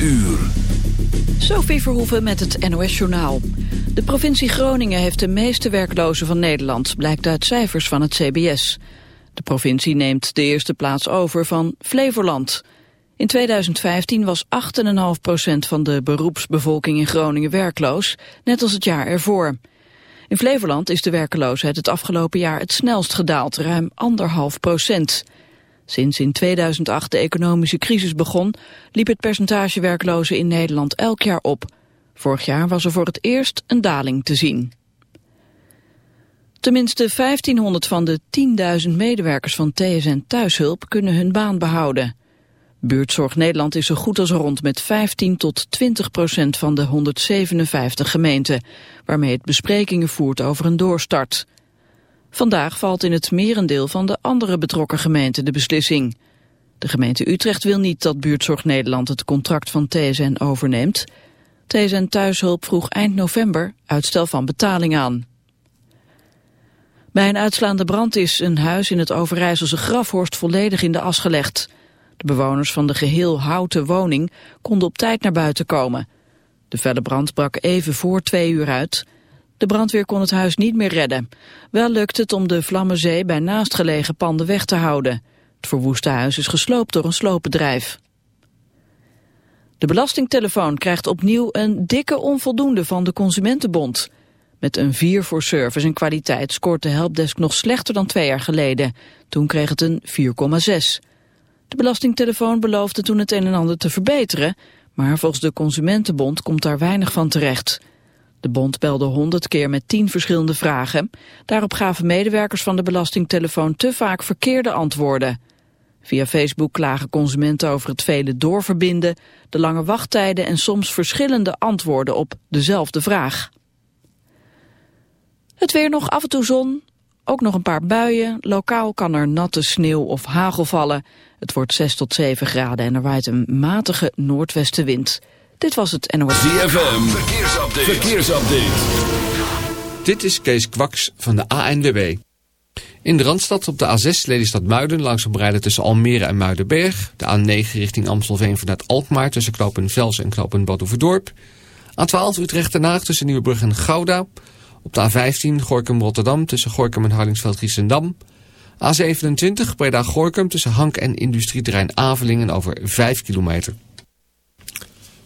uur. Sophie Verhoeven met het NOS-journaal. De provincie Groningen heeft de meeste werklozen van Nederland... blijkt uit cijfers van het CBS. De provincie neemt de eerste plaats over van Flevoland. In 2015 was 8,5% van de beroepsbevolking in Groningen werkloos... net als het jaar ervoor. In Flevoland is de werkloosheid het afgelopen jaar het snelst gedaald... ruim 1,5 procent... Sinds in 2008 de economische crisis begon, liep het percentage werklozen in Nederland elk jaar op. Vorig jaar was er voor het eerst een daling te zien. Tenminste 1500 van de 10.000 medewerkers van TSN Thuishulp kunnen hun baan behouden. Buurtzorg Nederland is zo goed als rond met 15 tot 20 procent van de 157 gemeenten, waarmee het besprekingen voert over een doorstart. Vandaag valt in het merendeel van de andere betrokken gemeenten de beslissing. De gemeente Utrecht wil niet dat Buurtzorg Nederland het contract van TSN overneemt. TSN Thuishulp vroeg eind november uitstel van betaling aan. Bij een uitslaande brand is een huis in het Overijsselse Grafhorst volledig in de as gelegd. De bewoners van de geheel houten woning konden op tijd naar buiten komen. De felle brand brak even voor twee uur uit... De brandweer kon het huis niet meer redden. Wel lukt het om de Vlammenzee bij naastgelegen panden weg te houden. Het verwoeste huis is gesloopt door een sloopbedrijf. De belastingtelefoon krijgt opnieuw een dikke onvoldoende van de Consumentenbond. Met een 4 voor service en kwaliteit scoort de helpdesk nog slechter dan twee jaar geleden. Toen kreeg het een 4,6. De belastingtelefoon beloofde toen het een en ander te verbeteren... maar volgens de Consumentenbond komt daar weinig van terecht... De bond belde honderd keer met tien verschillende vragen. Daarop gaven medewerkers van de belastingtelefoon te vaak verkeerde antwoorden. Via Facebook klagen consumenten over het vele doorverbinden, de lange wachttijden en soms verschillende antwoorden op dezelfde vraag. Het weer nog af en toe zon, ook nog een paar buien. Lokaal kan er natte sneeuw of hagel vallen. Het wordt 6 tot 7 graden en er waait een matige noordwestenwind. Dit was het NOS. ZFM, verkeersupdate. verkeersupdate. Dit is Kees Kwaks van de ANWB. In de Randstad op de A6 Lelystad Muiden langzaam rijden tussen Almere en Muidenberg. De A9 richting Amstelveen vanuit Alkmaar tussen knopen Vels en knopen Badhoevedorp. A12 Utrecht Den Haag tussen Nieuwebrug en Gouda. Op de A15 Gorkum Rotterdam tussen Gorkum en Harlingsveld Giessendam. A27 Breda Gorkum tussen Hank en Industrieterrein Avelingen over 5 kilometer.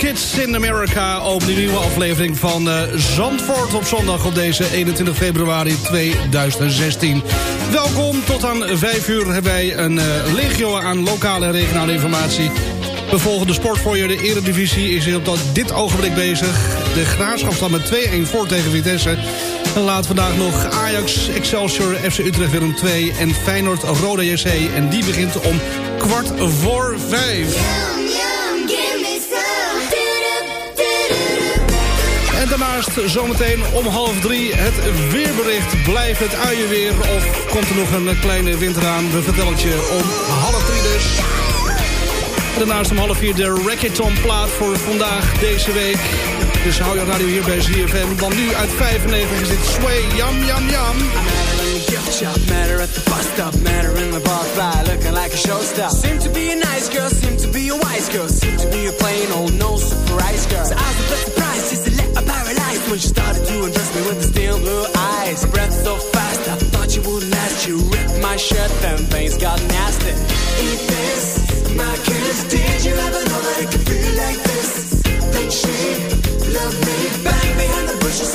Kids in America op de nieuwe aflevering van uh, Zandvoort op zondag op deze 21 februari 2016. Welkom, tot aan 5 uur hebben wij een uh, legio aan lokale en regionale informatie. We volgen de sport voor je. De eredivisie is op dit ogenblik bezig. De Graafschap staat met 2-1 voor tegen Vitesse. En laat vandaag nog Ajax, Excelsior, FC Utrecht Willem 2 en Feyenoord Roda JC. En die begint om kwart voor vijf. Daarnaast zometeen om half drie het weerbericht. Blijft het uienweer of komt er nog een kleine winter aan? We vertellen het je om half drie dus. Daarnaast om half vier de Racketon plaat voor vandaag deze week. Dus hou je radio hier bij ZFM. Want nu uit 95 is dit Sway Yum Yum. gift shop, met her at the bus stop, met her in the bar fly, looking like a showstopper. Seem to be a nice girl, seem to be a wise girl, seem to be a plain old no surprise girl. So I was a bit surprised when she started to undress me with the steel blue eyes. Breath so fast, I thought you would last. You ripped my shirt, then things got nasty. Eat this, my kiss. Did you ever know that it could feel like this? Then she loved me, bang behind the bushes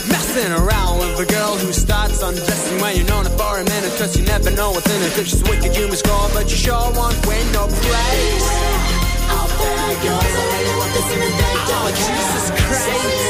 start messing around with a girl who starts undressing when you're known her for a minute, cause you never know what's in it. If she's wicked, you must score, but you sure won't win no praise. Out there goes, I really want this in the day. Oh, Jesus Christ.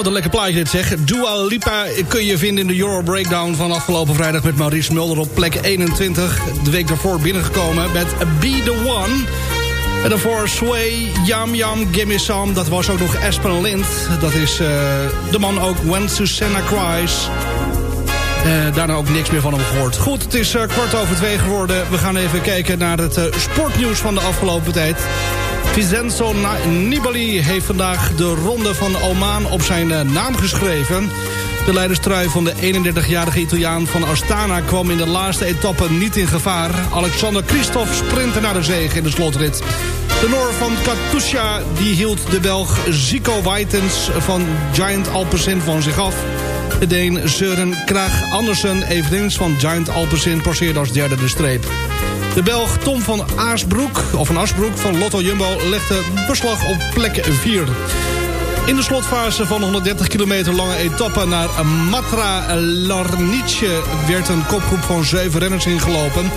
Wat een lekker plaatje dit zeg. Dua Lipa kun je vinden in de Euro Breakdown van afgelopen vrijdag... met Maurice Mulder op plek 21. De week daarvoor binnengekomen met Be The One. En daarvoor Sway, Yam Yam, Gimme Some. Dat was ook nog Aspen Lind. Dat is uh, de man ook When Susanna Cries. Uh, daarna ook niks meer van hem gehoord. Goed, het is uh, kwart over twee geworden. We gaan even kijken naar het sportnieuws van de afgelopen tijd. Vincenzo Nibali heeft vandaag de ronde van Oman op zijn uh, naam geschreven. De leiderstrui van de 31-jarige Italiaan van Astana kwam in de laatste etappe niet in gevaar. Alexander Christophe sprintte naar de zege in de slotrit. De Noor van Katusha die hield de Belg Zico Waitens van Giant Alpecin van zich af. De Deen Søren Krag Andersen, eveneens van Giant Alpecin, passeerde als derde de streep. De Belg Tom van Aasbroek, of van Asbroek van Lotto Jumbo legde beslag op plek 4. In de slotfase van 130 kilometer lange etappe naar Matra Larnice werd een kopgroep van zeven renners ingelopen.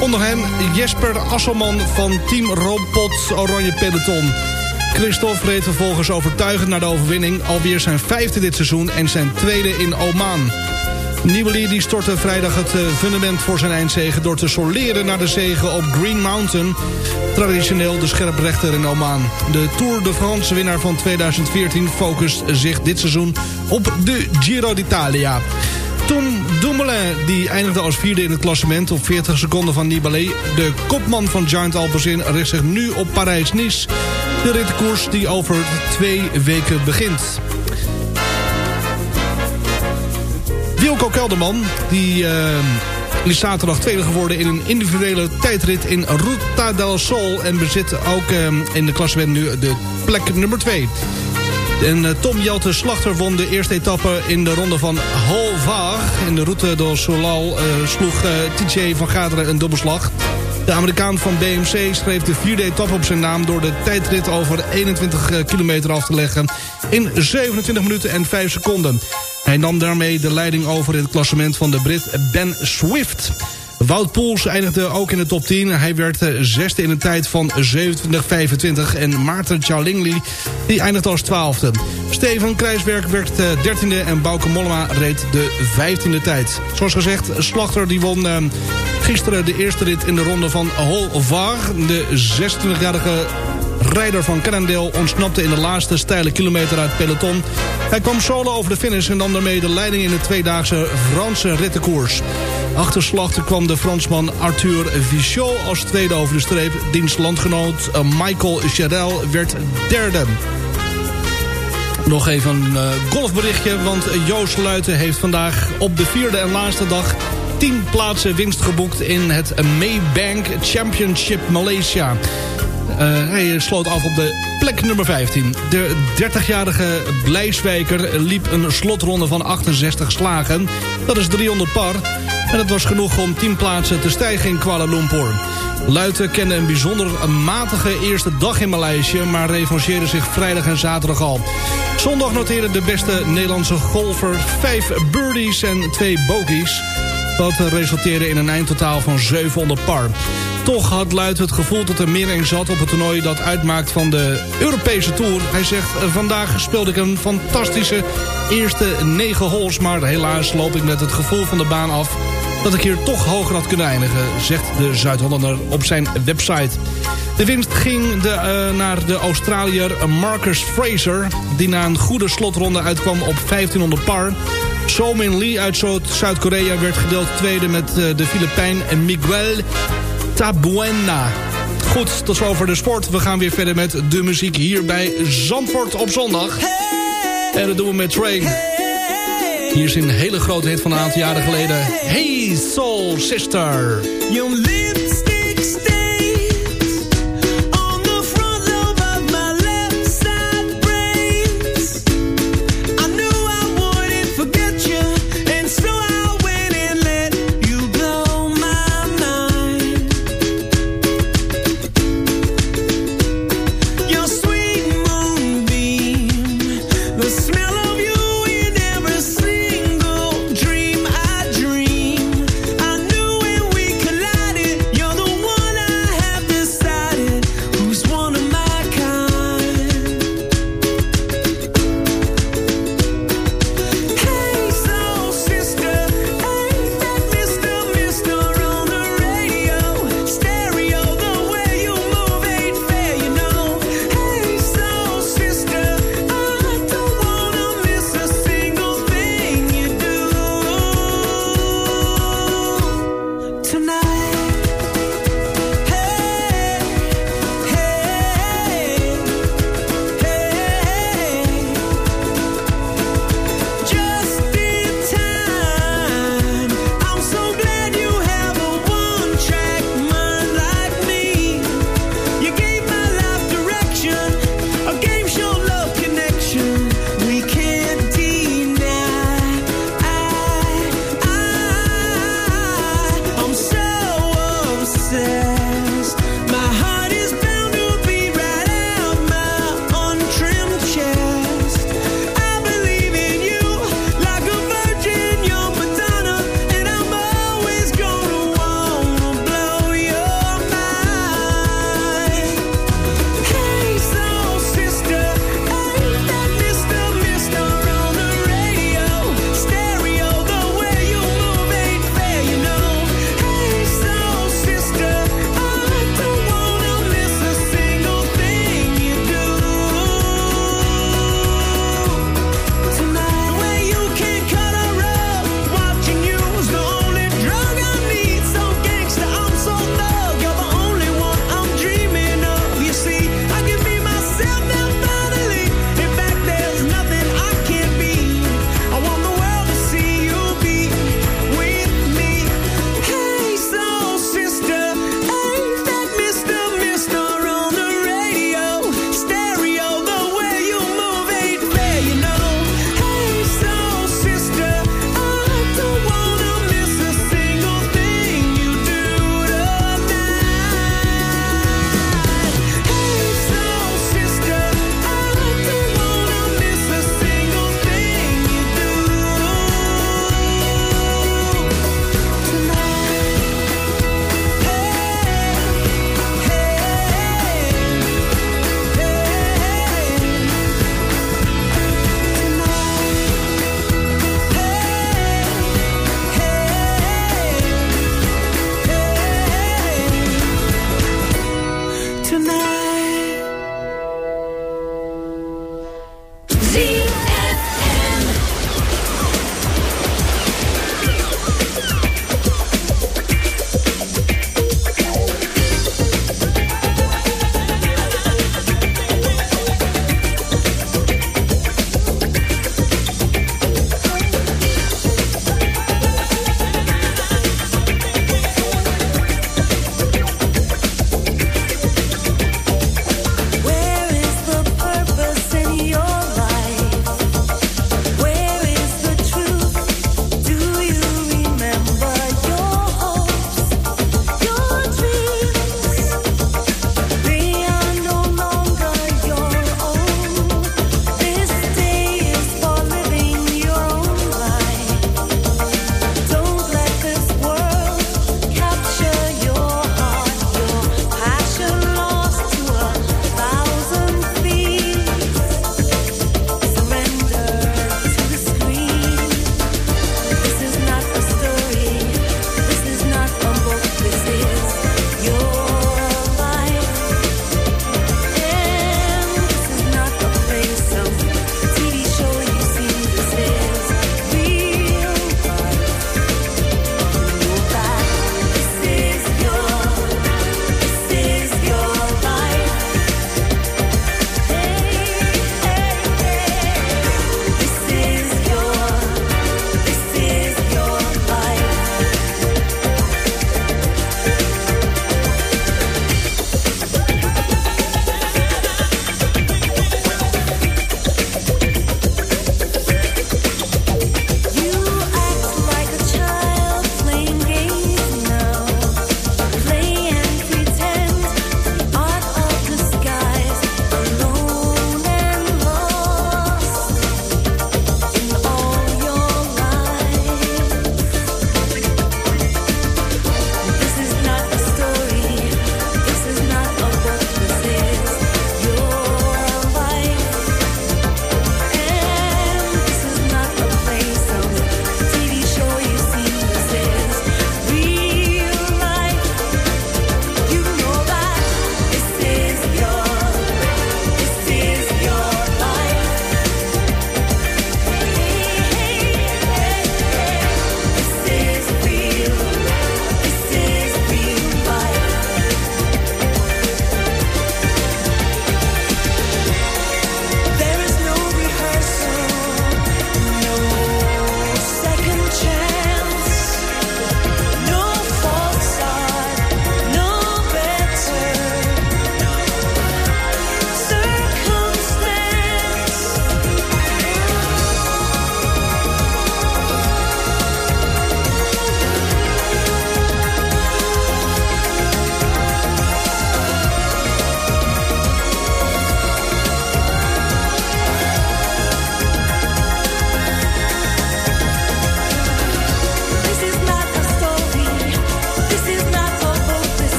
Onder hen Jesper Asselman van Team Robot Oranje Peloton. Christophe reed vervolgens overtuigend naar de overwinning. Alweer zijn vijfde dit seizoen en zijn tweede in Oman. Nibali die stortte vrijdag het uh, fundament voor zijn eindzegen... door te soleren naar de zegen op Green Mountain. Traditioneel de scherprechter in Oman. De Tour de France winnaar van 2014 focust zich dit seizoen op de Giro d'Italia. Tom Dumoulin die eindigde als vierde in het klassement op 40 seconden van Nibali. De kopman van Giant Alpecin richt zich nu op Parijs-Nice. De rittenkoers die over twee weken begint. Wilco Kelderman, die uh, is zaterdag tweede geworden in een individuele tijdrit in Ruta del Sol. En bezit ook uh, in de klassement nu de plek nummer 2. En uh, Tom Jelte Slachter won de eerste etappe in de ronde van Holvaag. In de Route del Solal sloeg TJ van Gaderen een dubbelslag. De Amerikaan van BMC schreef de vierde etappe op zijn naam... door de tijdrit over 21 kilometer af te leggen in 27 minuten en 5 seconden. Hij nam daarmee de leiding over in het klassement van de Brit Ben Swift. Wout Poels eindigde ook in de top 10. Hij werd zesde in een tijd van 27.25. En Maarten Tjalingli die eindigde als twaalfde. Steven Krijsberg werd dertiende en Bauke Mollema reed de vijftiende tijd. Zoals gezegd, Slachter die won uh, gisteren de eerste rit in de ronde van Holvar. De 26-jarige rijder van Cannondale ontsnapte in de laatste steile kilometer uit peloton. Hij kwam solo over de finish en nam daarmee de leiding in de tweedaagse Franse rittenkoers. Achterslachter kwam de Fransman Arthur Vichot als tweede over de streep. Diens landgenoot eh, Michael Charel werd derde. Nog even een uh, golfberichtje, want Joost Luiten heeft vandaag op de vierde en laatste dag 10 plaatsen winst geboekt in het Maybank Championship Malaysia. Uh, hij sloot af op de plek nummer 15. De 30-jarige Blijswijker liep een slotronde van 68 slagen. Dat is 300 par. En het was genoeg om 10 plaatsen te stijgen in Kuala Lumpur. Luiten kende een bijzonder matige eerste dag in Maleisië... maar revancheerde zich vrijdag en zaterdag al. Zondag noteerde de beste Nederlandse golfer 5 birdies en 2 bogies... Dat resulteerde in een eindtotaal van 700 par. Toch had Luit het gevoel dat er meer in zat op het toernooi dat uitmaakt van de Europese Tour. Hij zegt, vandaag speelde ik een fantastische eerste 9 holes... maar helaas loop ik met het gevoel van de baan af dat ik hier toch hoger had kunnen eindigen, zegt de Zuid-Hollander op zijn website. De winst ging de, uh, naar de Australiër Marcus Fraser... die na een goede slotronde uitkwam op 1500 par. Somin Lee uit Zuid-Korea werd gedeeld tweede met uh, de Filipijn Miguel Tabuena. Goed, tot zover de sport. We gaan weer verder met de muziek hier bij Zandvoort op zondag. En dat doen we met Train. Hier is een hele grote hit van een aantal jaren geleden. Hey Soul Sister.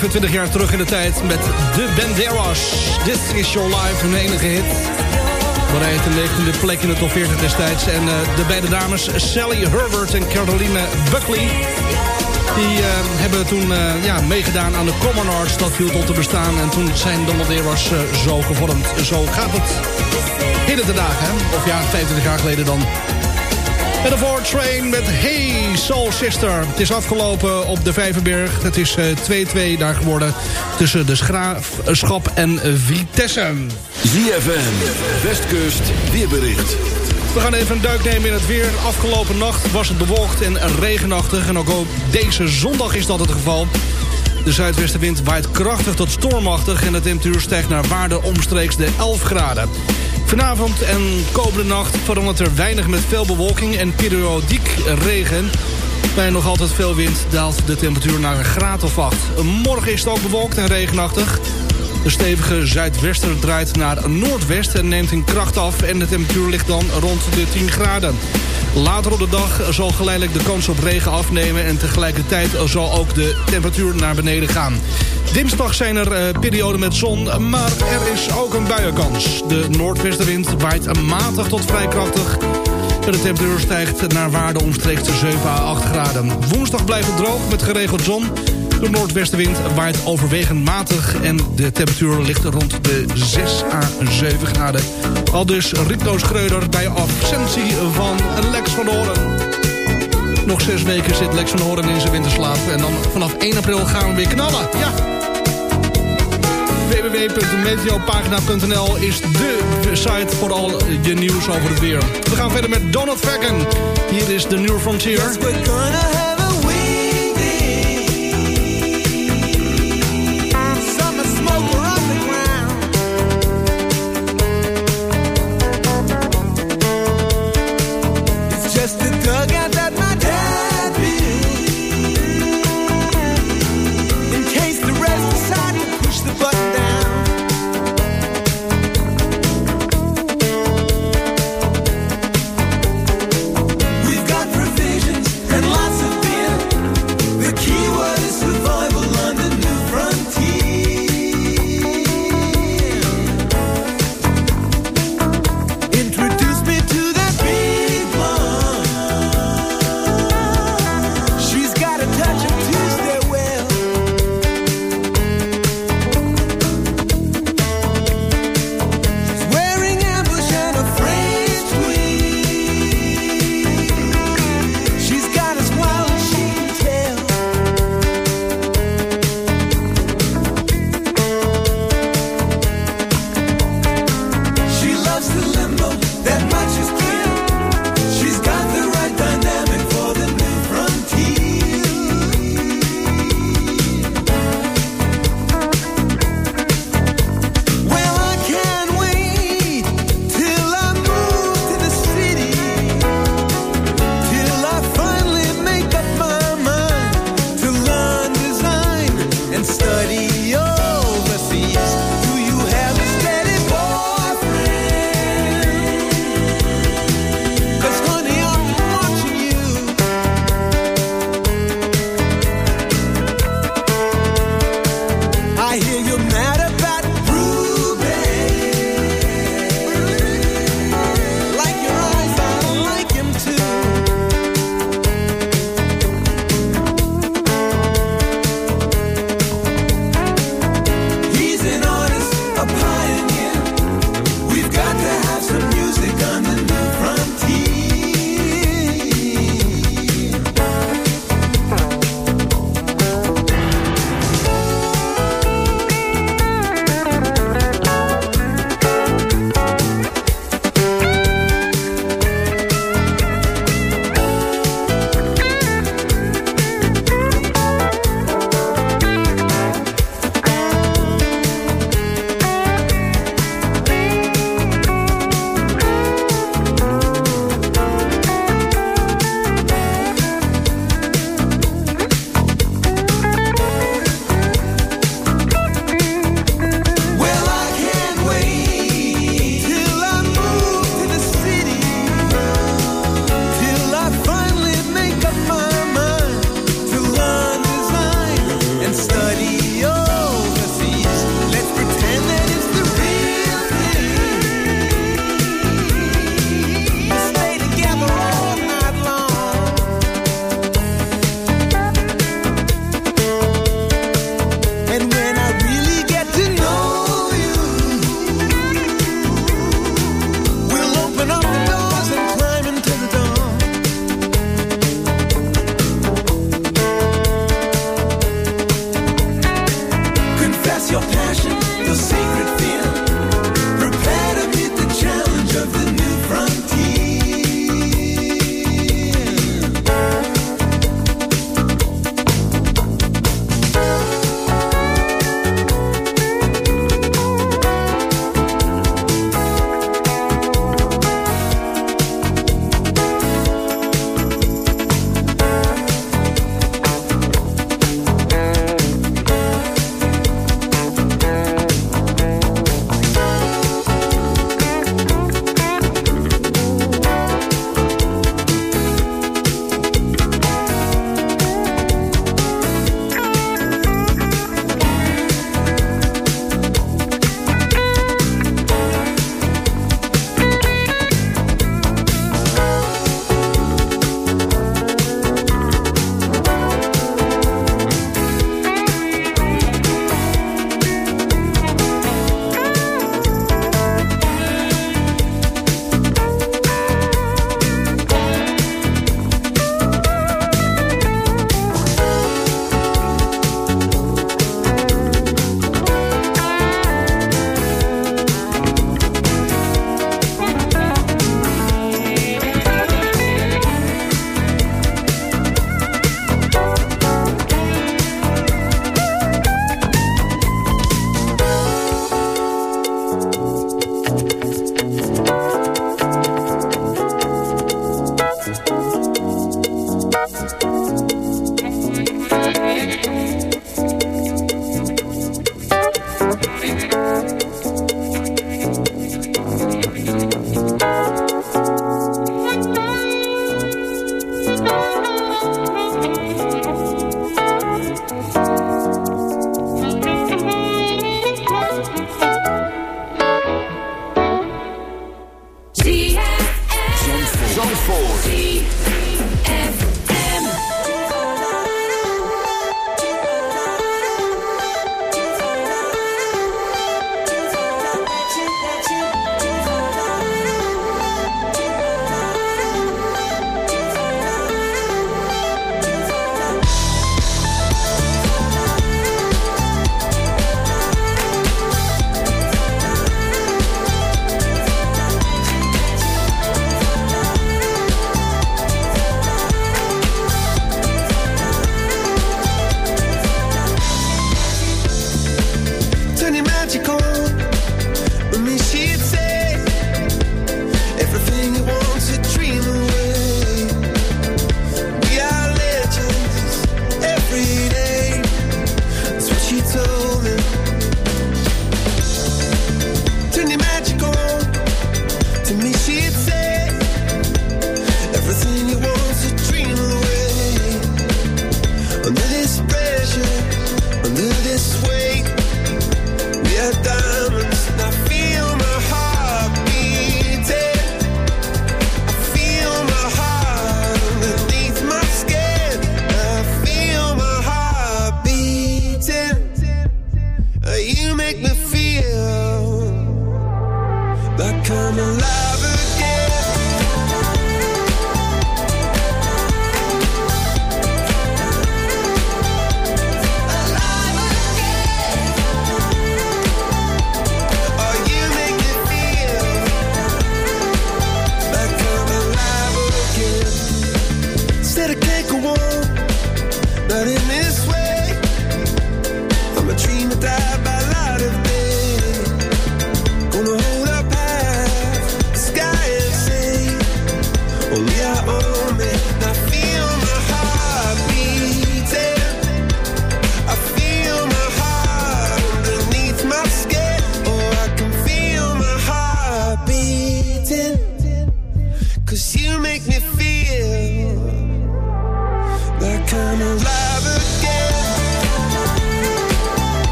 25 jaar terug in de tijd met de Banderas. This is your life, hun enige hit. Bereikt de negende plek in de top 40 destijds. En uh, de beide dames Sally Herbert en Caroline Buckley... die uh, hebben toen uh, ja, meegedaan aan de Common Arts. Dat viel tot te bestaan. En toen zijn de Banderas zo gevormd. Zo gaat het heden de dagen. Hè? Of ja, 25 jaar geleden dan. En de Ford Train met Hey Soul Sister. Het is afgelopen op de Vijverberg. Het is 2-2 daar geworden tussen de Schraafschap en Vitesse. ZFM, Westkust, weerbericht. We gaan even een duik nemen in het weer. Afgelopen nacht was het bewolkt en regenachtig. En ook op deze zondag is dat het geval. De zuidwestenwind waait krachtig tot stormachtig... en de temperatuur stijgt naar waarde omstreeks de 11 graden. Vanavond en komende nacht verandert er weinig met veel bewolking en periodiek regen. Bij nog altijd veel wind daalt de temperatuur naar een graad of 8. Morgen is het ook bewolkt en regenachtig. De stevige zuidwester draait naar noordwest en neemt in kracht af... en de temperatuur ligt dan rond de 10 graden. Later op de dag zal geleidelijk de kans op regen afnemen... en tegelijkertijd zal ook de temperatuur naar beneden gaan. Dinsdag zijn er uh, perioden met zon, maar er is ook een buienkans. De noordwestenwind waait matig tot vrij krachtig... De temperatuur stijgt naar waarde omstreeks de 7 à 8 graden. Woensdag blijft het droog met geregeld zon. De noordwestenwind waait overwegend matig en de temperatuur ligt rond de 6 à 7 graden. Al dus Rito Schreuder bij absentie van Lex van Horen. Nog zes weken zit Lex van Horen in zijn winterslaap. En dan vanaf 1 april gaan we weer knallen. Ja, www.meteopagina.nl is de site voor al je nieuws over het weer. We gaan verder met Donald Fagan. Hier is de New Frontier.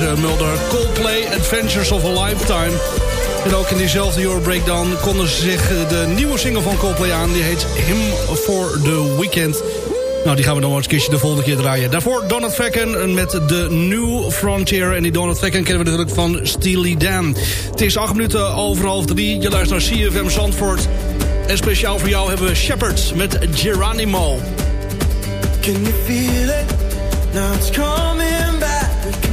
Maurice Mulder, Coldplay, Adventures of a Lifetime. En ook in diezelfde Your Breakdown konden ze zich eh, de nieuwe single van Coldplay aan. Die heet Him for the Weekend. Nou, die gaan we dan wel eens de volgende keer draaien. Daarvoor Donald Facken met de New Frontier. En die Donald Facken kennen we natuurlijk van Steely Dan. Het is acht minuten over half drie. Je luistert naar CFM Zandvoort. En speciaal voor jou hebben we Shepard met Geronimo. Can you feel it? Now it's coming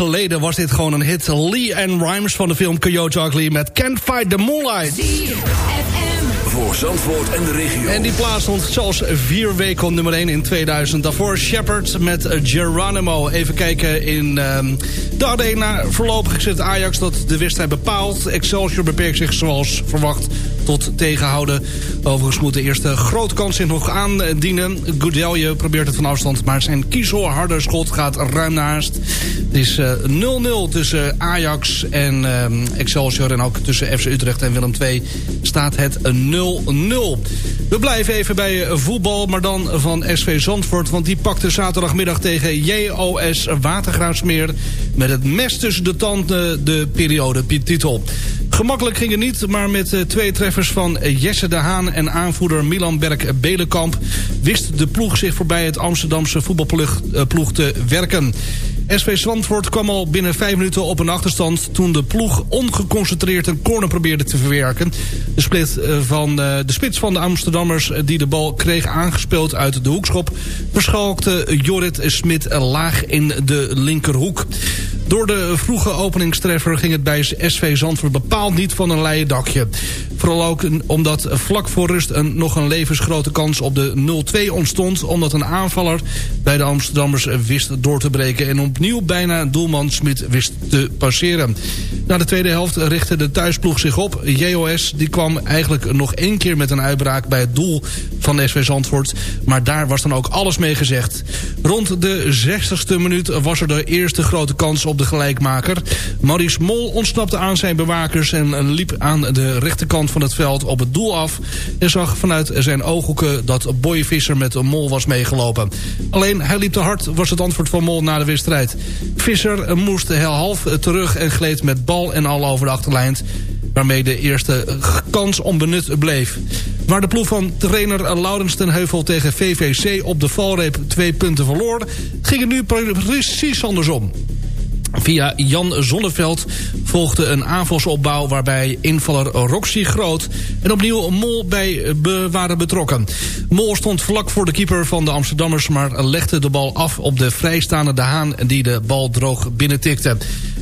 geleden was dit gewoon een hit. Lee and Rhymes van de film Coyote Ugly met Can't Fight the Moonlight. Voor Zandvoort en de regio. En die plaats stond zelfs vier weken op nummer 1 in 2000. Daarvoor Shepard met Geronimo. Even kijken in ehm, de arena. Voorlopig zit Ajax dat de wedstrijd bepaalt. Excelsior beperkt zich zoals verwacht tegenhouden. Overigens moet de eerste grote kans zich nog aandienen. Goudelje probeert het van afstand, maar zijn kiezelharde schot gaat ruim naast. Het is eh, 0-0 tussen Ajax en ehm, Excelsior. En ook tussen FC Utrecht en Willem II staat het 0-0. We blijven even bij eh, voetbal, maar dan van SV Zandvoort. Want die pakte zaterdagmiddag tegen JOS Watergraafsmeer... met het mes tussen de tanden de periode-titel. Gemakkelijk ging het niet, maar met eh, twee treffers van Jesse de Haan... en aanvoerder Milan Berk-Belenkamp... wist de ploeg zich voorbij het Amsterdamse voetbalploeg eh, te werken. SV Zandvoort kwam al binnen vijf minuten op een achterstand... toen de ploeg ongeconcentreerd een corner probeerde te verwerken. De, split eh, van, de spits van de Amsterdammers die de bal kreeg aangespeeld uit de hoekschop... verschalkte Jorrit Smit laag in de linkerhoek. Door de vroege openingstreffer ging het bij SV Zandvoort bepaald niet van een leien dakje. Vooral ook omdat vlak voor rust een, nog een levensgrote kans op de 0-2 ontstond... omdat een aanvaller bij de Amsterdammers wist door te breken... en opnieuw bijna doelman Smit wist te passeren. Na de tweede helft richtte de thuisploeg zich op. JOS die kwam eigenlijk nog één keer met een uitbraak bij het doel van SV Zandvoort... maar daar was dan ook alles mee gezegd. Rond de 60ste minuut was er de eerste grote kans op de gelijkmaker. Maurice Mol ontsnapte aan zijn bewakers... en liep aan de rechterkant van het veld op het doel af... en zag vanuit zijn ooghoeken dat Boy Visser met Mol was meegelopen. Alleen hij liep te hard, was het antwoord van Mol na de wedstrijd. Visser moest heel half terug en gleed met bal en al over de achterlijn waarmee de eerste kans onbenut bleef. Waar de ploeg van trainer Laurens ten Heuvel tegen VVC op de valreep twee punten verloor... ging het nu precies andersom. Via Jan Zonneveld volgde een aanvalsopbouw... waarbij invaller Roxy Groot en opnieuw Mol bij be waren betrokken. Mol stond vlak voor de keeper van de Amsterdammers... maar legde de bal af op de vrijstaande De Haan... die de bal droog binnentikte.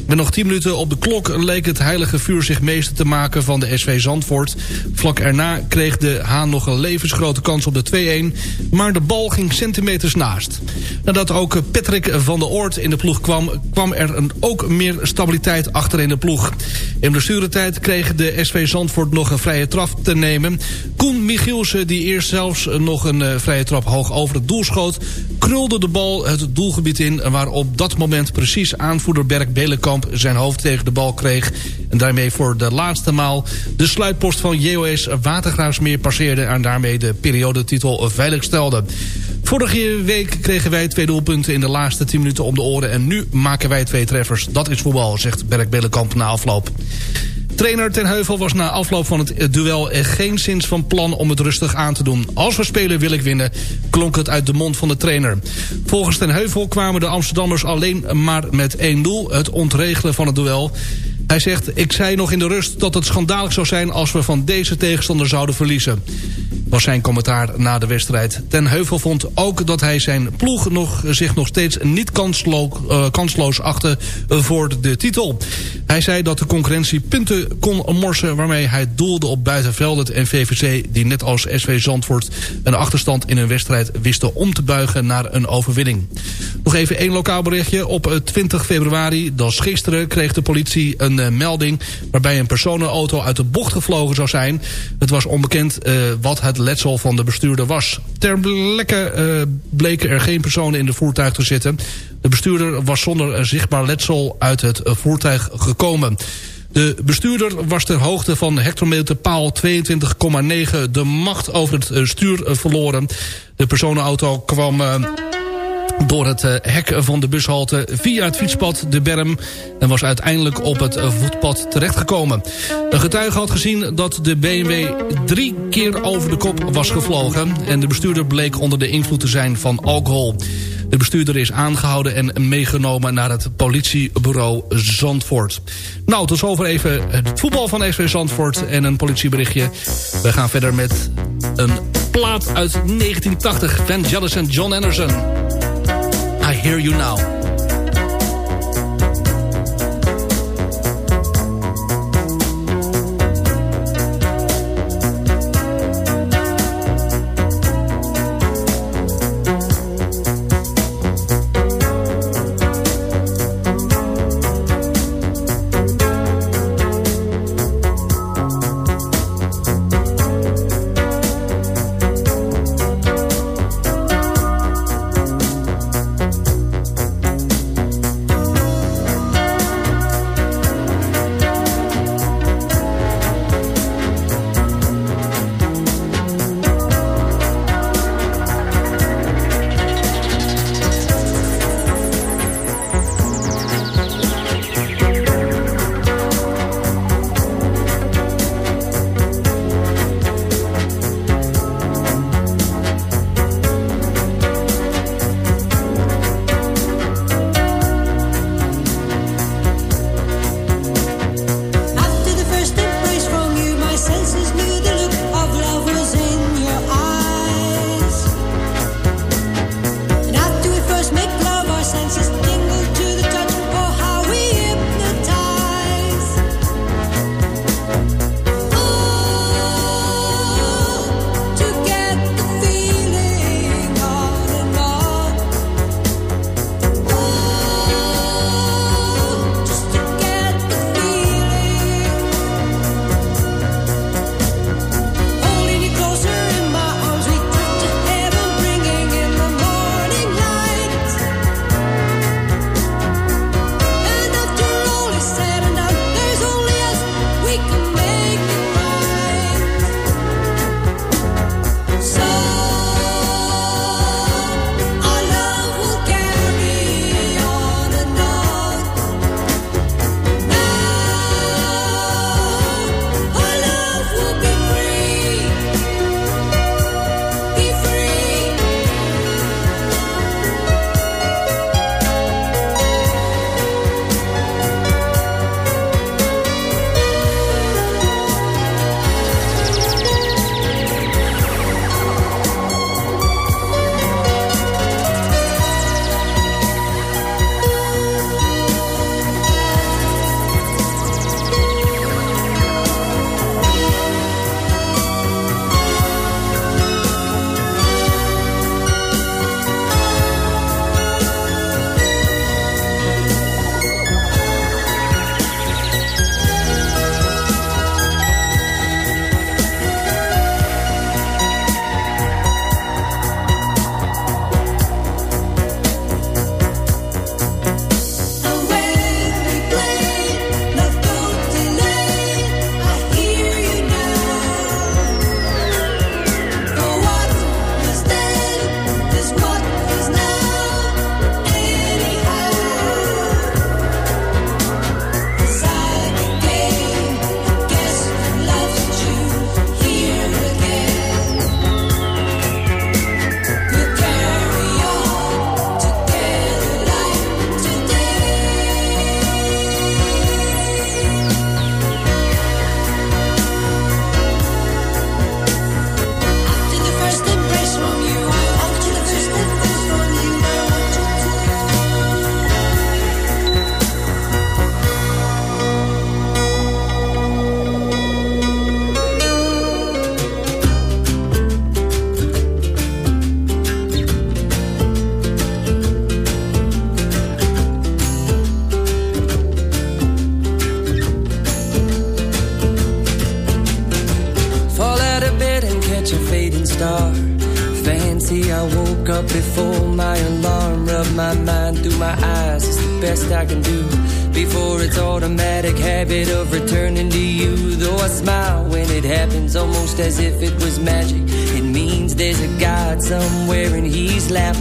Met nog 10 minuten op de klok leek het heilige vuur zich meester te maken van de SV Zandvoort. Vlak erna kreeg de Haan nog een levensgrote kans op de 2-1. Maar de bal ging centimeters naast. Nadat ook Patrick van der Oort in de ploeg kwam... kwam er een, ook meer stabiliteit achter in de ploeg. In blessuretijd kreeg de SV Zandvoort nog een vrije trap te nemen. Koen Michielsen, die eerst zelfs nog een eh, vrije trap hoog over het doel schoot... krulde de bal het doelgebied in... waar op dat moment precies aanvoerder Berk Belenkamp zijn hoofd tegen de bal kreeg... en daarmee voor de laatste maal de sluitpost van JOS Watergraafsmeer passeerde... en daarmee de periodetitel veilig stelde. Vorige week kregen wij twee doelpunten in de laatste 10 minuten om de oren... en nu maken wij twee treffers. Dat is voetbal, zegt Berk Belenkamp na afloop. Trainer Ten Heuvel was na afloop van het duel er geen zins van plan om het rustig aan te doen. Als we spelen wil ik winnen, klonk het uit de mond van de trainer. Volgens Ten Heuvel kwamen de Amsterdammers alleen maar met één doel, het ontregelen van het duel. Hij zegt, ik zei nog in de rust dat het schandalig zou zijn als we van deze tegenstander zouden verliezen. Was zijn commentaar na de wedstrijd. Ten Heuvel vond ook dat hij zijn ploeg nog, zich nog steeds niet uh, kansloos achtte voor de titel. Hij zei dat de concurrentie punten kon morsen waarmee hij doelde op buitenvelden en VVC die net als SV Zandvoort een achterstand in een wedstrijd wisten om te buigen naar een overwinning. Nog even één lokaal berichtje. Op 20 februari, dat is gisteren, kreeg de politie een uh, melding... waarbij een personenauto uit de bocht gevlogen zou zijn. Het was onbekend wat het letsel van de bestuurder was. Ter plekke uh, bleken er geen personen in de voertuig te zitten. De bestuurder was zonder zichtbaar letsel uit het voertuig gekomen. De bestuurder was ter hoogte van hectometerpaal 22,9 de macht over het stuur verloren. De personenauto kwam door het uh, hek van de bushalte via het fietspad de berm... en was uiteindelijk op het uh, voetpad terechtgekomen. Een getuige had gezien dat de BMW drie keer over de kop was gevlogen... en de bestuurder bleek onder de invloed te zijn van alcohol. De bestuurder is aangehouden en meegenomen naar het politiebureau Zandvoort. Nou, tot zover even het voetbal van SV Zandvoort en een politieberichtje. We gaan verder met een plaat uit 1980. Van Jealous en John Anderson. I hear you now.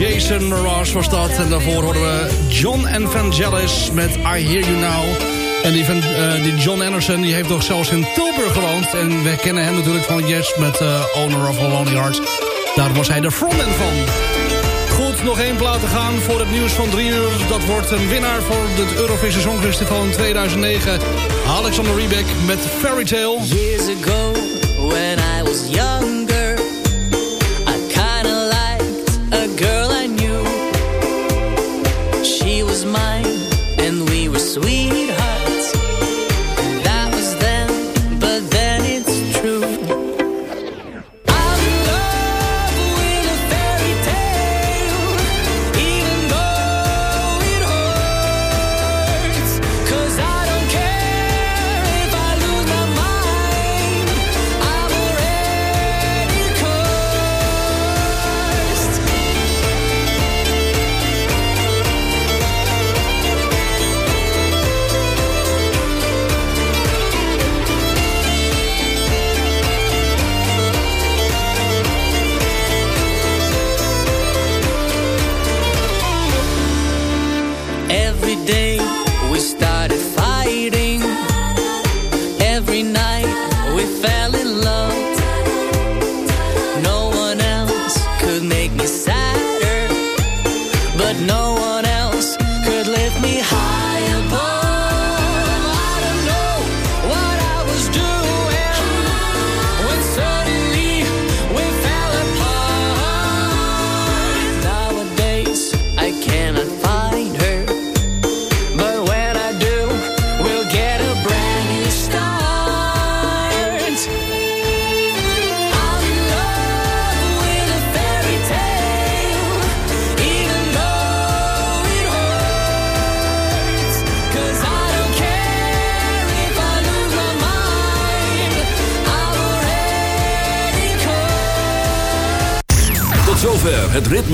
Jason Mraz was dat. En daarvoor horen we John Evangelis met I Hear You Now. En die, eh, die John Anderson die heeft nog zelfs in Tilburg gewoond. En we kennen hem natuurlijk van Yes met eh, Owner of a Lonely Hearts. Daar was hij de frontman van. Goed, nog één plaat te gaan voor het nieuws van drie uur. Dat wordt een winnaar voor het Eurovision Songfestival in 2009. Alexander Riebeck met Fairy Tale. Years ago, when I was younger, we